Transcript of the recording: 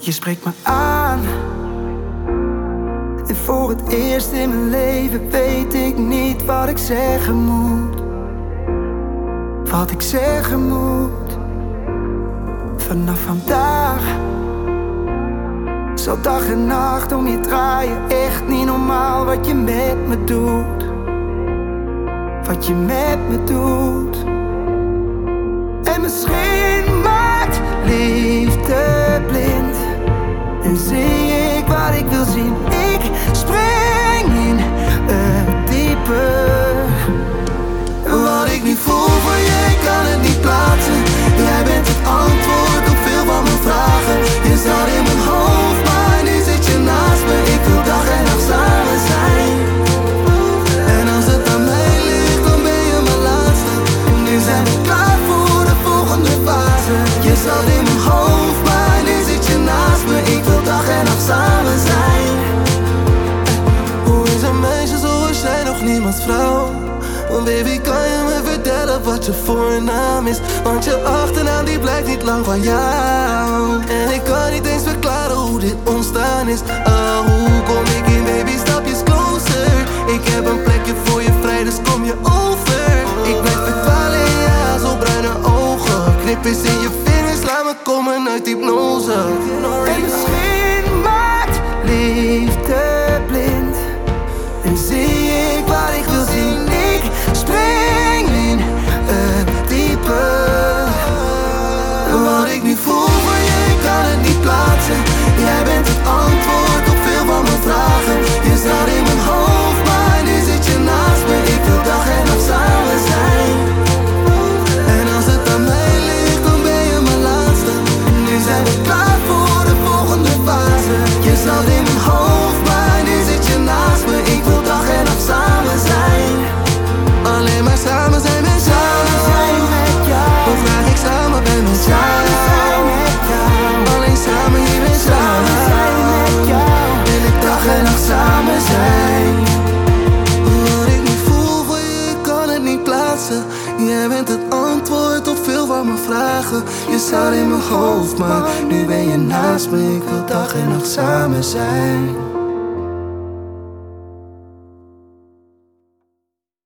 Je spreekt me aan. En voor het eerst in mijn leven weet ik niet wat ik zeggen moet. Wat ik zeggen moet. Vanaf vandaag. Zo dag en nacht om je draaien. Echt niet normaal wat je met me doet. Wat je met me doet. Niemands vrouw? Baby, kan je me vertellen wat je voornaam is? Want je achternaam die blijkt niet lang van jou. En ik kan niet eens verklaren hoe dit ontstaan is. Oh, hoe kom ik in baby? Stapjes closer? Ik heb een plekje voor je vrij, dus kom je over. Ik blijf verdwalen in je hazelbruine ogen. Knip eens in je vingers, laat me komen uit hypnose. En misschien maakt liefde Je zat Je zat in mijn hoofd, maar nu ben je naast me. Ik wil dag en nacht samen zijn